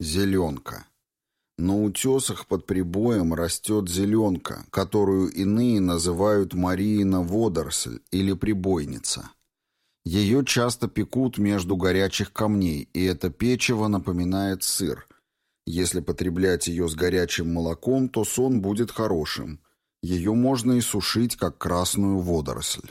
Зеленка. На утесах под прибоем растет зеленка, которую иные называют Мариина водоросль или прибойница. Ее часто пекут между горячих камней, и это печево напоминает сыр. Если потреблять ее с горячим молоком, то сон будет хорошим. Ее можно и сушить, как красную водоросль.